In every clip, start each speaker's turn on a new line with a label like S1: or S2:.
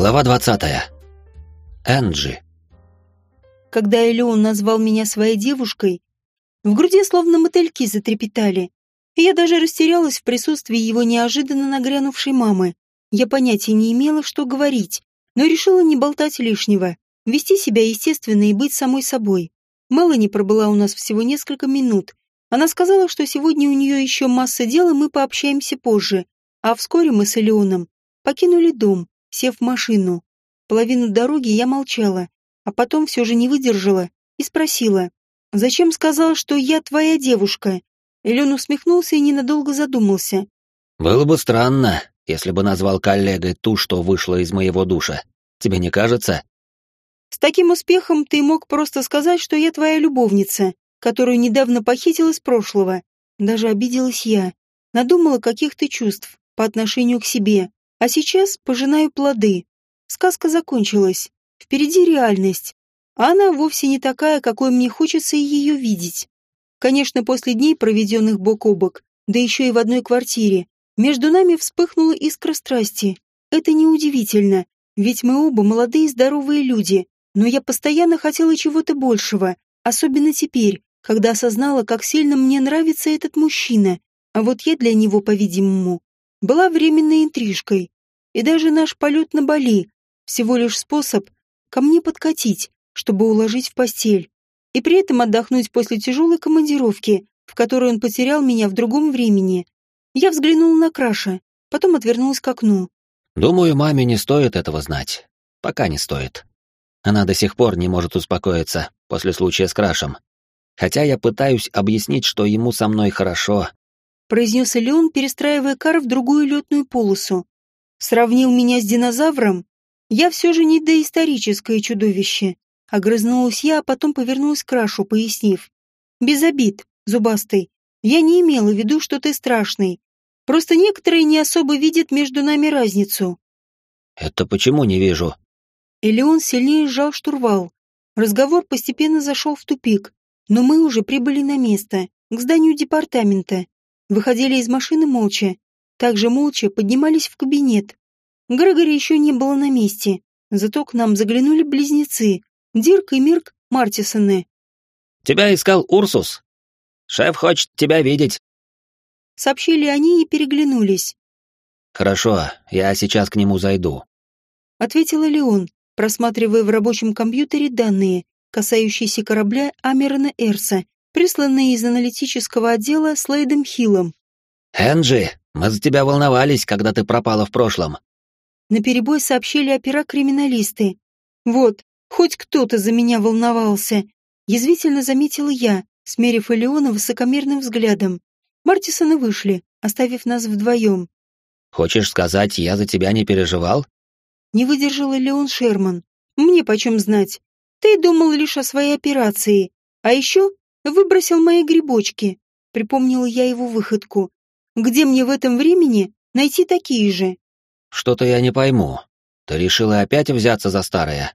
S1: Глава 20. Энджи.
S2: Когда Элеон назвал меня своей девушкой, в груди словно мотыльки затрепетали. И я даже растерялась в присутствии его неожиданно нагрянувшей мамы. Я понятия не имела, что говорить, но решила не болтать лишнего, вести себя естественно и быть самой собой. Мелани пробыла у нас всего несколько минут. Она сказала, что сегодня у нее еще масса дел, и мы пообщаемся позже. А вскоре мы с Элеоном покинули дом, сев в машину. Половину дороги я молчала, а потом все же не выдержала и спросила, «Зачем сказал, что я твоя девушка?» Элен усмехнулся и ненадолго задумался.
S1: «Было бы странно, если бы назвал коллегой ту, что вышла из моего душа. Тебе не кажется?»
S2: «С таким успехом ты мог просто сказать, что я твоя любовница, которую недавно похитил из прошлого. Даже обиделась я. Надумала каких-то чувств по отношению к себе, а сейчас пожинаю плоды. Сказка закончилась. Впереди реальность. А она вовсе не такая, какой мне хочется ее видеть. Конечно, после дней, проведенных бок о бок, да еще и в одной квартире, между нами вспыхнула искра страсти. Это неудивительно, ведь мы оба молодые и здоровые люди, но я постоянно хотела чего-то большего, особенно теперь, когда осознала, как сильно мне нравится этот мужчина, а вот я для него, по-видимому, была временной интрижкой. И даже наш полет на Бали — всего лишь способ ко мне подкатить, чтобы уложить в постель. И при этом отдохнуть после тяжелой командировки, в которой он потерял меня в другом времени. Я взглянула на Краша, потом отвернулась к окну.
S1: «Думаю, маме не стоит этого знать. Пока не стоит. Она до сих пор не может успокоиться после случая с Крашем. Хотя я пытаюсь объяснить, что ему со мной хорошо,
S2: произнес Леон, перестраивая кар в другую летную полосу. Сравнил меня с динозавром? Я все же не доисторическое чудовище. Огрызнулась я, а потом повернулась к Крашу, пояснив. Без обид, зубастый. Я не имела в виду, что ты страшный. Просто некоторые не особо видят между нами разницу.
S1: Это почему не вижу?
S2: Элеон сильнее сжал штурвал. Разговор постепенно зашел в тупик, но мы уже прибыли на место, к зданию департамента. Выходили из машины молча. Также молча поднимались в кабинет. Грегори еще не было на месте. Зато к нам заглянули близнецы. Дирк и Мирк Мартисоны.
S1: «Тебя искал Урсус. Шеф хочет тебя видеть», —
S2: сообщили они и переглянулись.
S1: «Хорошо, я сейчас к нему зайду», —
S2: ответила Леон, просматривая в рабочем компьютере данные, касающиеся корабля Амерона Эрса присланные из аналитического отдела Слейдом Хиллом.
S1: «Энджи, мы за тебя волновались, когда ты пропала в прошлом».
S2: На перебой сообщили опера-криминалисты. «Вот, хоть кто-то за меня волновался», — язвительно заметила я, смерив Элеона высокомерным взглядом. Мартисоны вышли, оставив нас вдвоем.
S1: «Хочешь сказать, я за тебя не переживал?»
S2: Не выдержал Леон Шерман. «Мне почем знать? Ты думал лишь о своей операции. А еще Выбросил мои грибочки. Припомнила я его выходку. Где мне в этом времени найти такие же?
S1: Что-то я не пойму. Ты решила опять взяться за старое?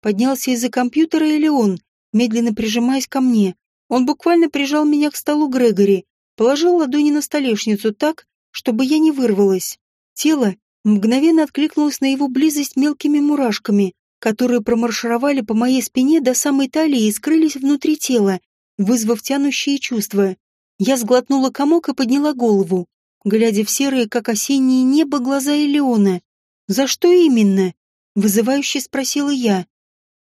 S2: Поднялся из-за компьютера Элеон, медленно прижимаясь ко мне. Он буквально прижал меня к столу Грегори, положил ладони на столешницу так, чтобы я не вырвалась. Тело мгновенно откликнулось на его близость мелкими мурашками, которые промаршировали по моей спине до самой талии и скрылись внутри тела, вызвав тянущие чувства. Я сглотнула комок и подняла голову, глядя в серые, как осеннее небо, глаза Элеона. «За что именно?» — вызывающе спросила я.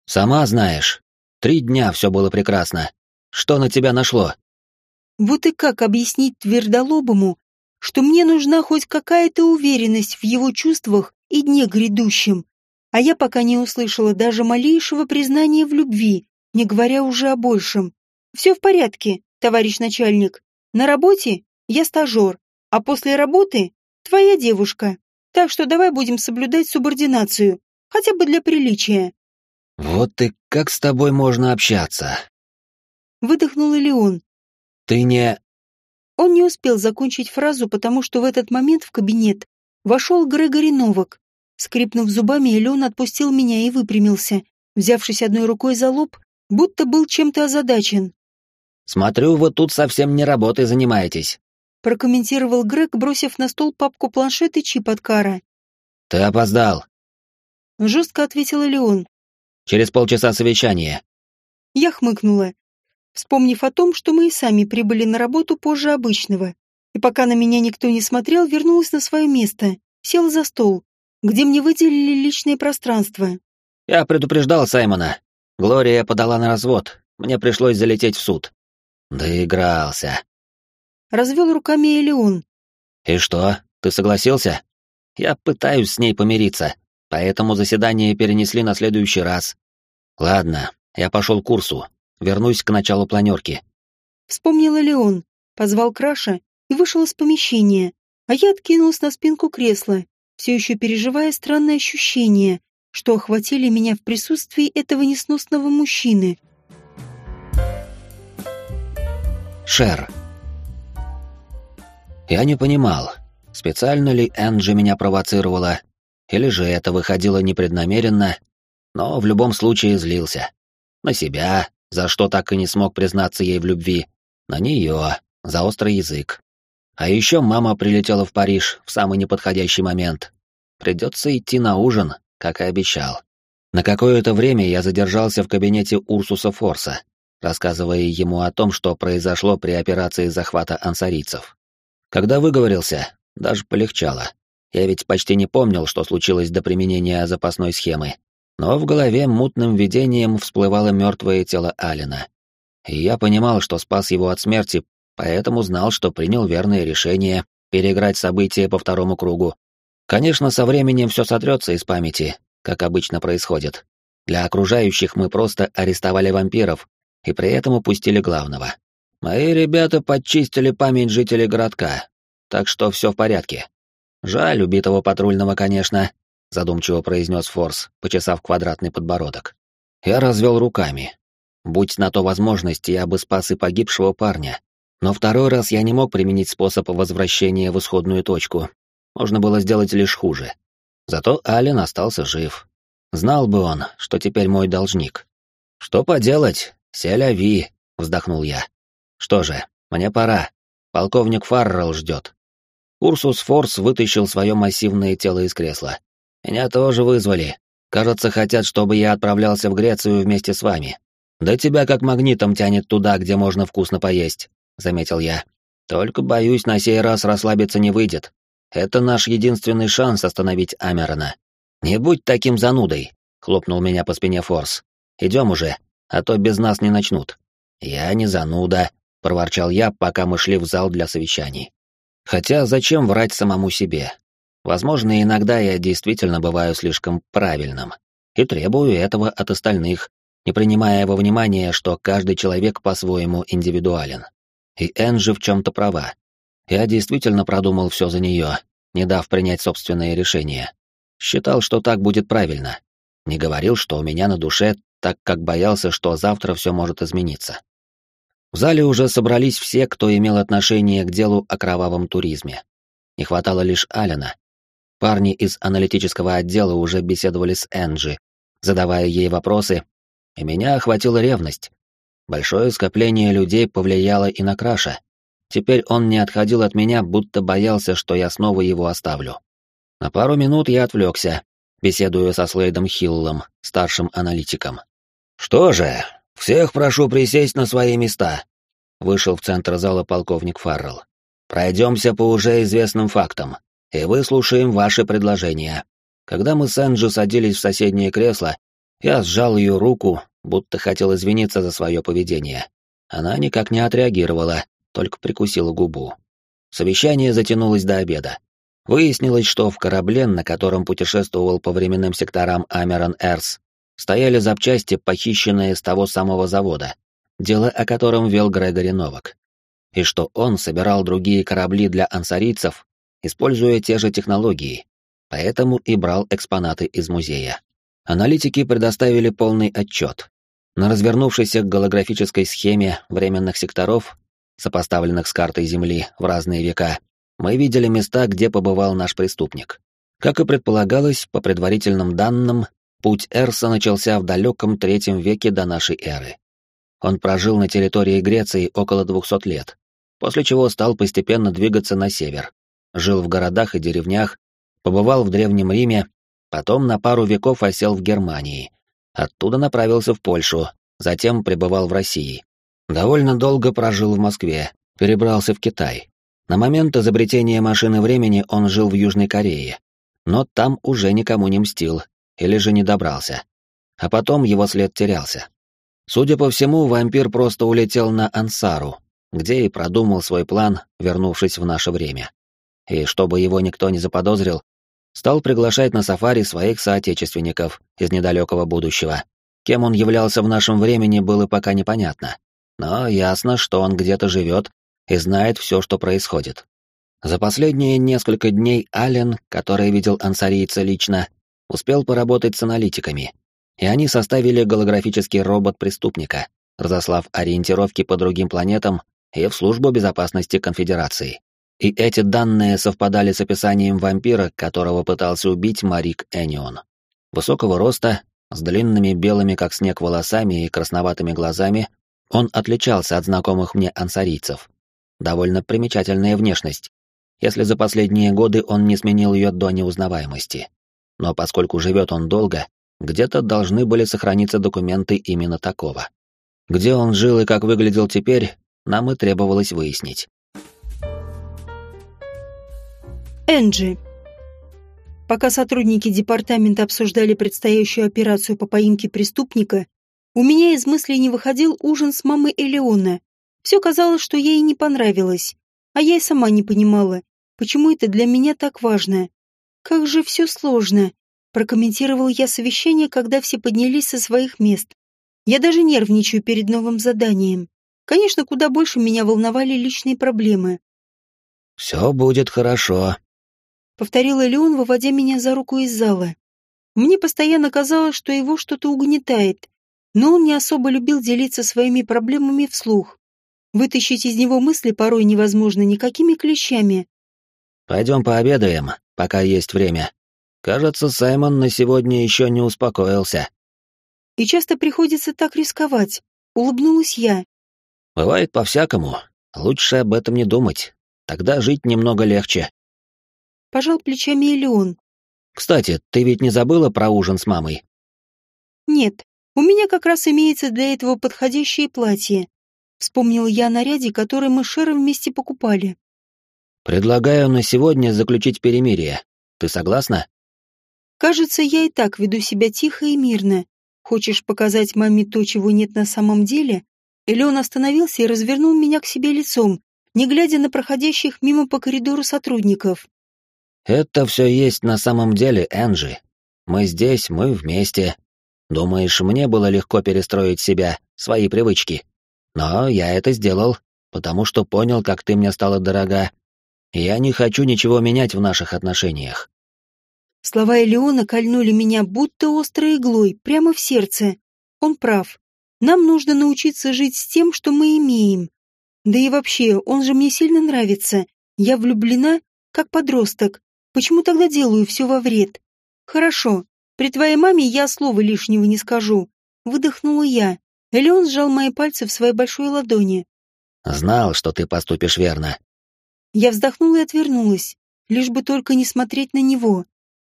S1: «Сама знаешь. Три дня все было прекрасно. Что на тебя нашло?»
S2: Вот и как объяснить твердолобому, что мне нужна хоть какая-то уверенность в его чувствах и дне грядущем, а я пока не услышала даже малейшего признания в любви, не говоря уже о большем. Все в порядке, товарищ начальник. На работе я стажер, а после работы твоя девушка. Так что давай будем соблюдать субординацию, хотя бы для приличия.
S1: Вот и как с тобой можно общаться?
S2: Выдохнул Леон.
S1: Ты не...
S2: Он не успел закончить фразу, потому что в этот момент в кабинет вошел Грегори Новак. Скрипнув зубами, Леон отпустил меня и выпрямился, взявшись одной рукой за лоб, будто был чем-то озадачен.
S1: «Смотрю, вы тут совсем не работой занимаетесь»,
S2: прокомментировал Грег, бросив на стол папку планшет и чип от Кара.
S1: «Ты опоздал».
S2: Жестко ответила Леон.
S1: Через полчаса совещание.
S2: Я хмыкнула, вспомнив о том, что мы и сами прибыли на работу позже обычного. И пока на меня никто не смотрел, вернулась на свое место, села за стол, где мне выделили личное пространство.
S1: Я предупреждал Саймона. Глория подала на развод. Мне пришлось залететь в суд. Доигрался.
S2: Развел руками Элеон.
S1: И что, ты согласился? Я пытаюсь с ней помириться, поэтому заседание перенесли на следующий раз. Ладно, я пошел к курсу. Вернусь к началу планерки.
S2: Вспомнила Леон, позвал Краша и вышел из помещения, а я откинулась на спинку кресла, все еще переживая странные ощущения, что охватили меня в присутствии этого несносного мужчины.
S1: Шер. Я не понимал, специально ли Энджи меня провоцировала, или же это выходило непреднамеренно, но в любом случае злился. На себя, за что так и не смог признаться ей в любви, на нее, за острый язык. А еще мама прилетела в Париж в самый неподходящий момент. Придется идти на ужин, как и обещал. На какое-то время я задержался в кабинете Урсуса Форса, рассказывая ему о том, что произошло при операции захвата ансарийцев. Когда выговорился, даже полегчало. Я ведь почти не помнил, что случилось до применения запасной схемы. Но в голове мутным видением всплывало мертвое тело Алина. И я понимал, что спас его от смерти, поэтому знал, что принял верное решение переиграть события по второму кругу. Конечно, со временем все сотрется из памяти, как обычно происходит. Для окружающих мы просто арестовали вампиров и при этом упустили главного. Мои ребята подчистили память жителей городка, так что все в порядке. Жаль убитого патрульного, конечно, задумчиво произнес Форс, почесав квадратный подбородок. Я развел руками. Будь на то возможность, я бы спас и погибшего парня, но второй раз я не мог применить способ возвращения в исходную точку. Можно было сделать лишь хуже. Зато Ален остался жив. Знал бы он, что теперь мой должник. Что поделать, селя ви, вздохнул я. Что же, мне пора. Полковник Фаррелл ждет. Урсус Форс вытащил свое массивное тело из кресла. Меня тоже вызвали. Кажется, хотят, чтобы я отправлялся в Грецию вместе с вами. Да тебя как магнитом тянет туда, где можно вкусно поесть. — заметил я. «Только, боюсь, на сей раз расслабиться не выйдет. Это наш единственный шанс остановить Амерона. Не будь таким занудой», — хлопнул меня по спине Форс. «Идем уже, а то без нас не начнут». «Я не зануда», — проворчал я, пока мы шли в зал для совещаний. Хотя зачем врать самому себе? Возможно, иногда я действительно бываю слишком правильным и требую этого от остальных, не принимая во внимание, что каждый человек по-своему индивидуален. И Энджи в чем-то права. Я действительно продумал все за нее, не дав принять собственное решение. Считал, что так будет правильно. Не говорил, что у меня на душе, так как боялся, что завтра все может измениться. В зале уже собрались все, кто имел отношение к делу о кровавом туризме. Не хватало лишь Алина. Парни из аналитического отдела уже беседовали с Энджи, задавая ей вопросы, и меня охватила ревность. Большое скопление людей повлияло и на Краша. Теперь он не отходил от меня, будто боялся, что я снова его оставлю. На пару минут я отвлекся, беседуя со Слейдом Хиллом, старшим аналитиком. «Что же, всех прошу присесть на свои места», — вышел в центр зала полковник Фаррелл. «Пройдемся по уже известным фактам и выслушаем ваши предложения». Когда мы с Энджи садились в соседнее кресло, я сжал ее руку, будто хотел извиниться за свое поведение. Она никак не отреагировала, только прикусила губу. Совещание затянулось до обеда. Выяснилось, что в корабле, на котором путешествовал по временным секторам Амерон Эрс, стояли запчасти, похищенные с того самого завода, дело о котором вел Грегори Новак. И что он собирал другие корабли для ансарийцев, используя те же технологии, поэтому и брал экспонаты из музея. Аналитики предоставили полный отчет, на развернувшейся голографической схеме временных секторов, сопоставленных с картой Земли в разные века, мы видели места, где побывал наш преступник. Как и предполагалось, по предварительным данным, путь Эрса начался в далеком третьем веке до нашей эры. Он прожил на территории Греции около 200 лет, после чего стал постепенно двигаться на север, жил в городах и деревнях, побывал в Древнем Риме, Потом на пару веков осел в Германии. Оттуда направился в Польшу, затем пребывал в России. Довольно долго прожил в Москве, перебрался в Китай. На момент изобретения машины времени он жил в Южной Корее, но там уже никому не мстил, или же не добрался. А потом его след терялся. Судя по всему, вампир просто улетел на Ансару, где и продумал свой план, вернувшись в наше время. И чтобы его никто не заподозрил, стал приглашать на сафари своих соотечественников из недалекого будущего. Кем он являлся в нашем времени, было пока непонятно. Но ясно, что он где-то живет и знает все, что происходит. За последние несколько дней Ален, который видел ансарийца лично, успел поработать с аналитиками, и они составили голографический робот преступника, разослав ориентировки по другим планетам и в службу безопасности конфедерации. И эти данные совпадали с описанием вампира, которого пытался убить Марик Энион. Высокого роста, с длинными белыми как снег волосами и красноватыми глазами, он отличался от знакомых мне ансарийцев. Довольно примечательная внешность, если за последние годы он не сменил ее до неузнаваемости. Но поскольку живет он долго, где-то должны были сохраниться документы именно такого. Где он жил и как выглядел теперь, нам и требовалось выяснить.
S2: Энджи. Пока сотрудники департамента обсуждали предстоящую операцию по поимке преступника, у меня из мыслей не выходил ужин с мамой Элеона. Все казалось, что ей не понравилось, а я и сама не понимала, почему это для меня так важно. Как же все сложно, прокомментировал я совещание, когда все поднялись со своих мест. Я даже нервничаю перед новым заданием. Конечно, куда больше меня волновали личные проблемы.
S1: «Все будет хорошо», —
S2: повторил Леон, выводя меня за руку из зала. Мне постоянно казалось, что его что-то угнетает, но он не особо любил делиться своими проблемами вслух. Вытащить из него мысли порой невозможно никакими клещами.
S1: «Пойдем пообедаем, пока есть время. Кажется, Саймон на сегодня еще не успокоился».
S2: «И часто приходится так рисковать», — улыбнулась я.
S1: Бывает по-всякому. Лучше об этом не думать. Тогда жить немного легче.
S2: Пожал плечами Элеон.
S1: Кстати, ты ведь не забыла про ужин с мамой?
S2: Нет, у меня как раз имеется для этого подходящее платье. Вспомнил я о наряде, который мы Шером вместе покупали.
S1: Предлагаю на сегодня заключить перемирие. Ты согласна?
S2: Кажется, я и так веду себя тихо и мирно. Хочешь показать маме то, чего нет на самом деле? Элеон остановился и развернул меня к себе лицом, не глядя на проходящих мимо по коридору сотрудников.
S1: «Это все есть на самом деле, Энджи. Мы здесь, мы вместе. Думаешь, мне было легко перестроить себя, свои привычки? Но я это сделал, потому что понял, как ты мне стала дорога. Я не хочу ничего менять в наших отношениях».
S2: Слова Элеона кольнули меня будто острой иглой, прямо в сердце. Он прав. Нам нужно научиться жить с тем, что мы имеем. Да и вообще, он же мне сильно нравится. Я влюблена, как подросток. Почему тогда делаю все во вред? Хорошо, при твоей маме я слова лишнего не скажу. Выдохнула я. Или он сжал мои пальцы в своей большой ладони.
S1: Знал, что ты поступишь верно.
S2: Я вздохнула и отвернулась, лишь бы только не смотреть на него.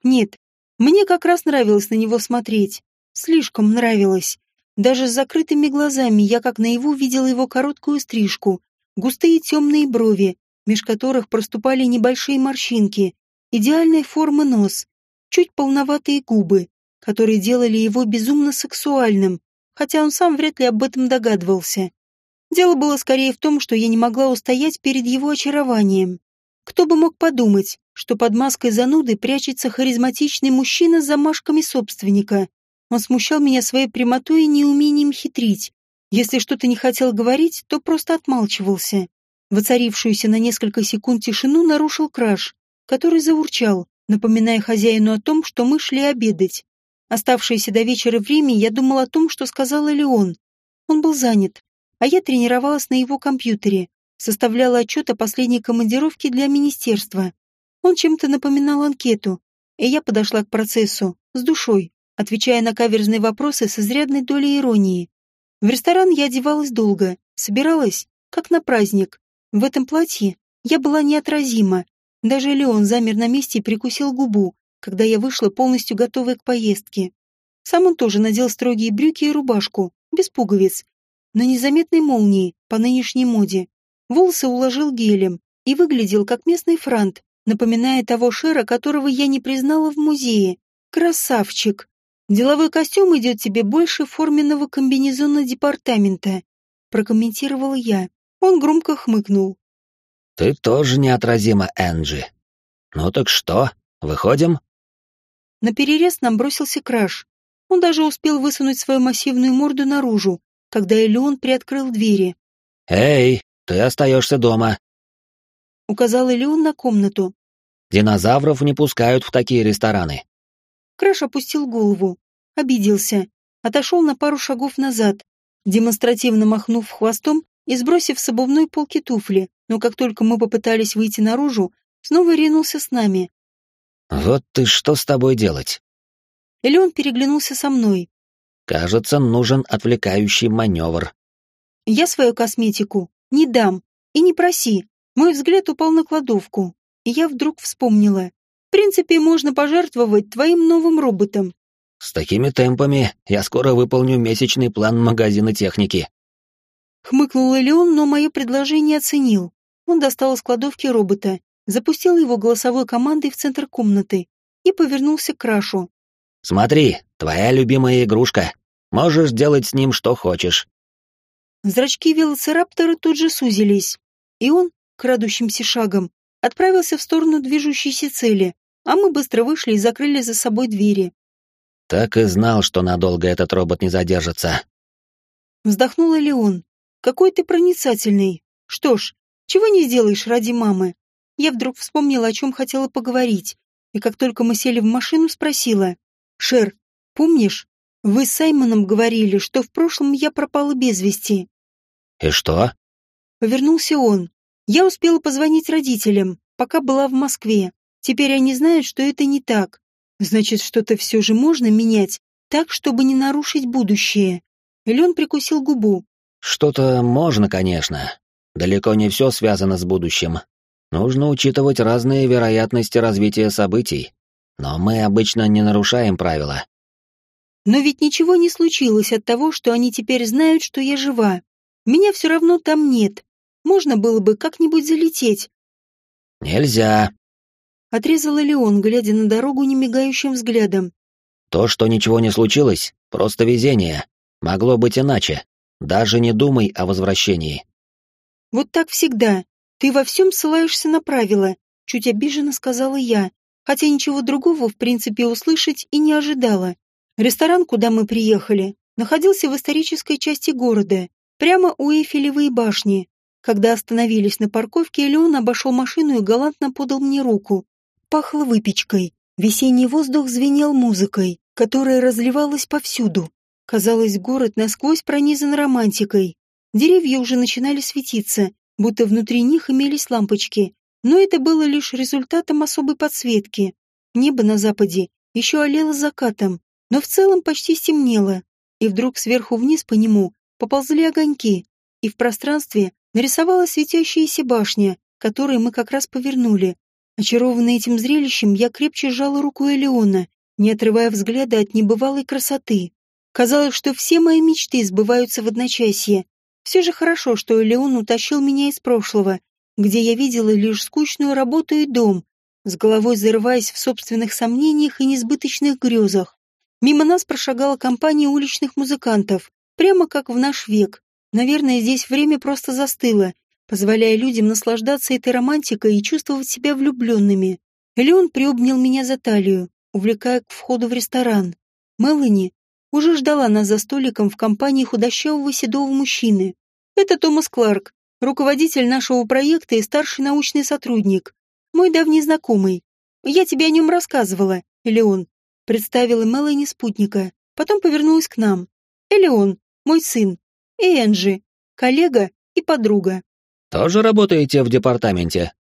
S2: Нет, мне как раз нравилось на него смотреть. Слишком нравилось. Даже с закрытыми глазами я как наяву видела его короткую стрижку, густые темные брови, меж которых проступали небольшие морщинки, идеальной формы нос, чуть полноватые губы, которые делали его безумно сексуальным, хотя он сам вряд ли об этом догадывался. Дело было скорее в том, что я не могла устоять перед его очарованием. Кто бы мог подумать, что под маской зануды прячется харизматичный мужчина с замашками собственника, он смущал меня своей прямотой и неумением хитрить. Если что-то не хотел говорить, то просто отмалчивался. Воцарившуюся на несколько секунд тишину нарушил краж, который заурчал, напоминая хозяину о том, что мы шли обедать. Оставшееся до вечера время я думал о том, что сказал Леон. Он был занят, а я тренировалась на его компьютере, составляла отчет о последней командировке для министерства. Он чем-то напоминал анкету, и я подошла к процессу, с душой отвечая на каверзные вопросы с изрядной долей иронии. В ресторан я одевалась долго, собиралась, как на праздник. В этом платье я была неотразима. Даже Леон замер на месте и прикусил губу, когда я вышла полностью готовая к поездке. Сам он тоже надел строгие брюки и рубашку, без пуговиц, на незаметной молнии, по нынешней моде. Волосы уложил гелем и выглядел как местный франт, напоминая того Шера, которого я не признала в музее. Красавчик! Деловой костюм идет тебе больше форменного комбинезона департамента, прокомментировала я. Он громко хмыкнул.
S1: Ты тоже неотразима, Энджи. Ну так что, выходим?
S2: На перерез нам бросился краш. Он даже успел высунуть свою массивную морду наружу, когда Элеон приоткрыл двери.
S1: «Эй, ты остаешься дома», —
S2: указал Элеон на комнату.
S1: «Динозавров не пускают в такие рестораны».
S2: Краш опустил голову, обиделся, отошел на пару шагов назад, демонстративно махнув хвостом и сбросив с обувной полки туфли, но как только мы попытались выйти наружу, снова ринулся с нами.
S1: «Вот ты что с тобой делать?»
S2: Или он переглянулся со мной.
S1: «Кажется, нужен отвлекающий маневр».
S2: «Я свою косметику не дам и не проси». Мой взгляд упал на кладовку, и я вдруг вспомнила. В принципе, можно пожертвовать твоим новым роботом.
S1: С такими темпами я скоро выполню месячный план магазина техники.
S2: Хмыкнул Элеон, но мое предложение оценил. Он достал из кладовки робота, запустил его голосовой командой в центр комнаты и повернулся к Крашу.
S1: «Смотри, твоя любимая игрушка. Можешь делать с ним что хочешь».
S2: Зрачки велоцираптора тут же сузились, и он, крадущимся шагом, отправился в сторону движущейся цели, а мы быстро вышли и закрыли за собой двери.
S1: «Так и знал, что надолго этот робот не задержится».
S2: Вздохнул Леон. Какой ты проницательный. Что ж, чего не сделаешь ради мамы? Я вдруг вспомнила, о чем хотела поговорить, и как только мы сели в машину, спросила. «Шер, помнишь, вы с Саймоном говорили, что в прошлом я пропала без вести?»
S1: «И что?»
S2: Повернулся он. «Я успела позвонить родителям, пока была в Москве. Теперь они знают, что это не так. Значит, что-то все же можно менять, так, чтобы не нарушить будущее». Лен прикусил губу.
S1: Что-то можно, конечно. Далеко не все связано с будущим. Нужно учитывать разные вероятности развития событий. Но мы обычно не нарушаем правила.
S2: Но ведь ничего не случилось от того, что они теперь знают, что я жива. Меня все равно там нет. Можно было бы как-нибудь залететь.
S1: Нельзя.
S2: Отрезал Леон, глядя на дорогу немигающим взглядом.
S1: То, что ничего не случилось, просто везение. Могло быть иначе. Даже не думай о возвращении.
S2: Вот так всегда. Ты во всем ссылаешься на правила, чуть обиженно сказала я, хотя ничего другого, в принципе, услышать и не ожидала. Ресторан, куда мы приехали, находился в исторической части города, прямо у Эйфелевой башни. Когда остановились на парковке, Леон обошел машину и галантно подал мне руку. Пахло выпечкой. Весенний воздух звенел музыкой, которая разливалась повсюду. Казалось, город насквозь пронизан романтикой. Деревья уже начинали светиться, будто внутри них имелись лампочки. Но это было лишь результатом особой подсветки. Небо на западе еще олело закатом, но в целом почти стемнело. И вдруг сверху вниз по нему поползли огоньки, и в пространстве нарисовалась светящаяся башня, которой мы как раз повернули. Очарованный этим зрелищем, я крепче сжала руку Элеона, не отрывая взгляда от небывалой красоты. Казалось, что все мои мечты сбываются в одночасье. Все же хорошо, что Леон утащил меня из прошлого, где я видела лишь скучную работу и дом, с головой зарываясь в собственных сомнениях и несбыточных грезах. Мимо нас прошагала компания уличных музыкантов, прямо как в наш век. Наверное, здесь время просто застыло, позволяя людям наслаждаться этой романтикой и чувствовать себя влюбленными. Леон приобнял меня за талию, увлекая к входу в ресторан. Мелани уже ждала нас за столиком в компании худощавого седого мужчины. Это Томас Кларк, руководитель нашего проекта и старший научный сотрудник. Мой давний знакомый. Я тебе о нем рассказывала, Элеон. Представила Мелани спутника. Потом повернулась к нам. Элеон, мой сын. И Энджи, коллега и подруга.
S1: Тоже работаете в департаменте?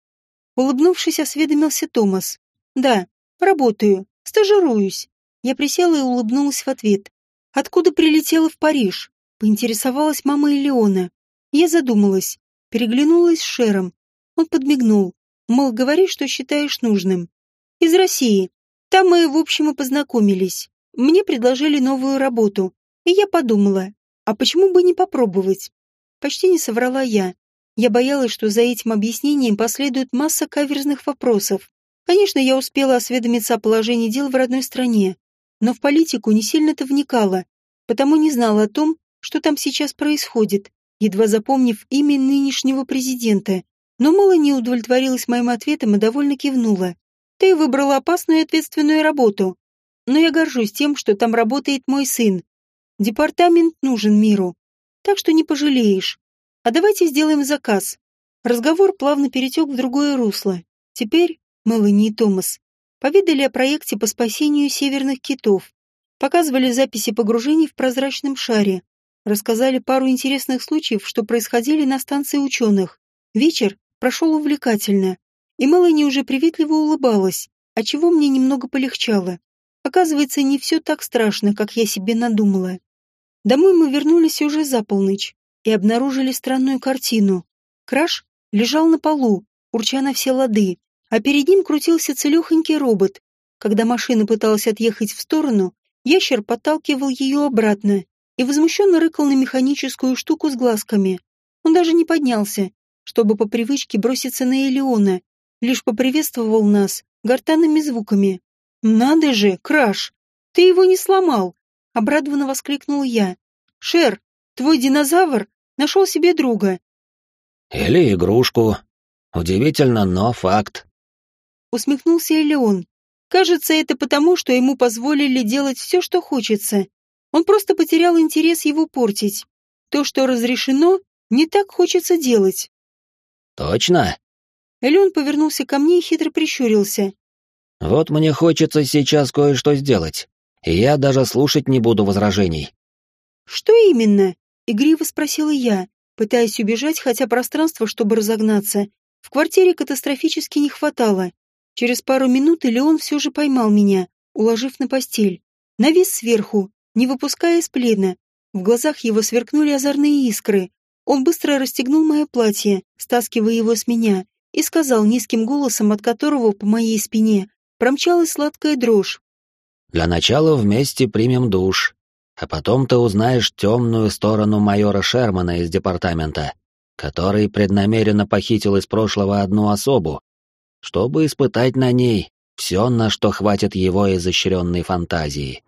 S2: Улыбнувшись, осведомился Томас. Да, работаю, стажируюсь. Я присела и улыбнулась в ответ. Откуда прилетела в Париж? Поинтересовалась мама Элеона. Я задумалась, переглянулась с Шером. Он подмигнул. Мол, говори, что считаешь нужным. Из России. Там мы, в общем, и познакомились. Мне предложили новую работу, и я подумала, а почему бы не попробовать? Почти не соврала я. Я боялась, что за этим объяснением последует масса каверзных вопросов. Конечно, я успела осведомиться о положении дел в родной стране, но в политику не сильно-то вникала, потому не знала о том, что там сейчас происходит, едва запомнив имя нынешнего президента. Но мало не удовлетворилась моим ответом и довольно кивнула. Ты выбрала опасную и ответственную работу. Но я горжусь тем, что там работает мой сын. Департамент нужен миру. Так что не пожалеешь. А давайте сделаем заказ. Разговор плавно перетек в другое русло. Теперь Мелани и Томас поведали о проекте по спасению северных китов. Показывали записи погружений в прозрачном шаре. Рассказали пару интересных случаев, что происходили на станции ученых. Вечер прошел увлекательно. И Мелани уже приветливо улыбалась, отчего мне немного полегчало. Оказывается, не все так страшно, как я себе надумала. Домой мы вернулись уже за полночь и обнаружили странную картину. Краш лежал на полу, урча на все лады, а перед ним крутился целехонький робот. Когда машина пыталась отъехать в сторону, ящер подталкивал ее обратно и возмущенно рыкал на механическую штуку с глазками. Он даже не поднялся, чтобы по привычке броситься на Элеона, лишь поприветствовал нас гортанными звуками. «Надо же, Краш! Ты его не сломал!» — обрадованно воскликнул я. «Шер, твой динозавр нашел себе друга».
S1: «Или игрушку. Удивительно, но факт».
S2: Усмехнулся Элеон. «Кажется, это потому, что ему позволили делать все, что хочется. Он просто потерял интерес его портить. То, что разрешено, не так хочется делать».
S1: «Точно?»
S2: Элеон повернулся ко мне и хитро прищурился.
S1: «Вот мне хочется сейчас кое-что сделать, и я даже слушать не буду возражений».
S2: «Что именно?» — игриво спросила я, пытаясь убежать, хотя пространства, чтобы разогнаться, в квартире катастрофически не хватало. Через пару минут Элеон все же поймал меня, уложив на постель. Навис сверху, не выпуская из плена. В глазах его сверкнули озорные искры. Он быстро расстегнул мое платье, стаскивая его с меня, и сказал низким голосом, от которого по моей спине промчалась сладкая дрожь.
S1: «Для начала вместе примем душ, а потом ты узнаешь темную сторону майора Шермана из департамента, который преднамеренно похитил из прошлого одну особу, чтобы испытать на ней все, на что хватит его изощренной фантазии.